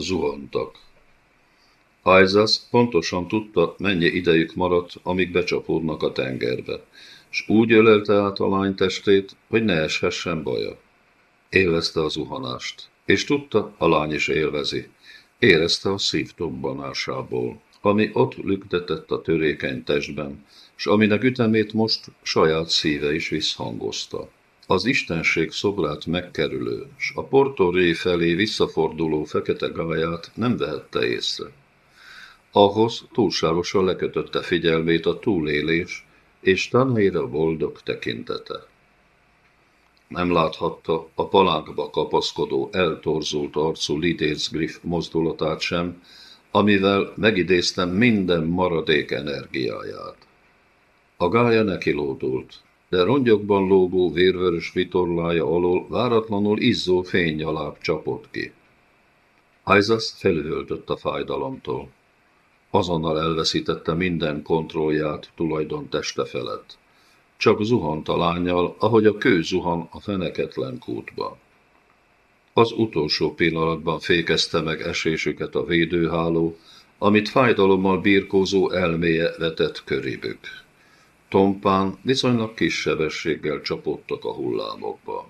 zuhantak. Isaac pontosan tudta, mennyi idejük maradt, amíg becsapódnak a tengerbe, és úgy ölelte át a lány testét, hogy ne eshessen baja. Élvezte a zuhanást, és tudta, a lány is élvezi. Érezte a szív tobbanásából, ami ott lüktetett a törékeny testben, s aminek ütemét most saját szíve is visszhangozta. Az istenség szobrát megkerülő, s a Porto Ré felé visszaforduló fekete gáját nem vehette észre. Ahhoz túlságosan lekötötte figyelmét a túlélés és tanhéra boldog tekintete. Nem láthatta a palánkba kapaszkodó, eltorzult arcú Lidéc Griff mozdulatát sem, amivel megidéztem minden maradék energiáját. A gája nekilódult, de rongyokban lógó vérvörös vitorlája alól váratlanul izzó fénynyaláb csapott ki. Isaac felüvöltött a fájdalomtól. Azonnal elveszítette minden kontrollját tulajdon teste felett. Csak zuhant a lányjal, ahogy a kő zuhan a feneketlen kútba. Az utolsó pillanatban fékezte meg esésüket a védőháló, amit fájdalommal birkózó elméje vetett körébük. Tompán viszonylag kis sebességgel csapódtak a hullámokba.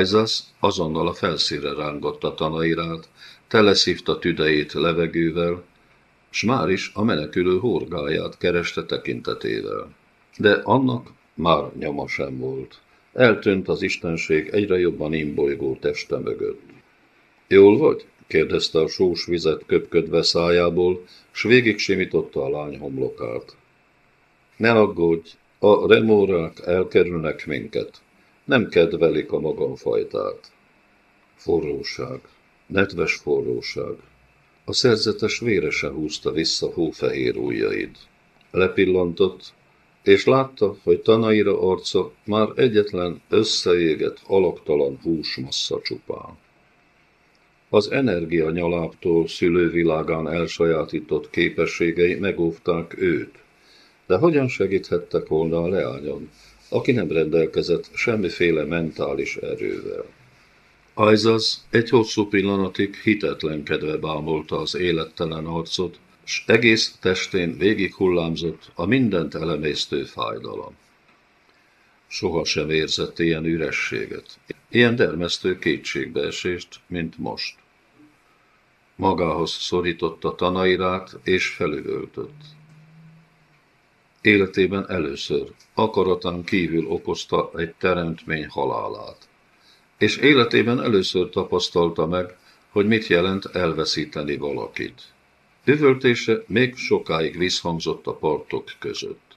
Isaac azonnal a felszíre rángatta tanairát, teleszívta tüdejét levegővel, s már is a menekülő horgáját kereste tekintetével. De annak már nyoma sem volt. Eltűnt az istenség egyre jobban imbolygó teste mögött. Jól vagy? kérdezte a sós vizet köpködve szájából, s végig simította a lány homlokát. Ne aggódj, a remórák elkerülnek minket. Nem kedvelik a magamfajtát. Forróság, nedves forróság. A szerzetes véresen húzta vissza hófehér ujjaid. Lepillantott, és látta, hogy Tanaira arca már egyetlen összeégett, alaktalan húsmassza csupán. Az energia nyaláptól szülővilágán elsajátított képességei megóvták őt, de hogyan segíthettek volna a leányon, aki nem rendelkezett semmiféle mentális erővel? Ajzaz egy hosszú pillanatig hitetlenkedve bámolta az élettelen arcot, s egész testén végig hullámzott a mindent elemésztő fájdalom. Soha sem érzett ilyen ürességet, ilyen dermesztő kétségbeesést, mint most. Magához szorította tanairát, és felüvöltött. Életében először, akaratán kívül okozta egy teremtmény halálát. És életében először tapasztalta meg, hogy mit jelent elveszíteni valakit. Üvöltése még sokáig visszhangzott a partok között.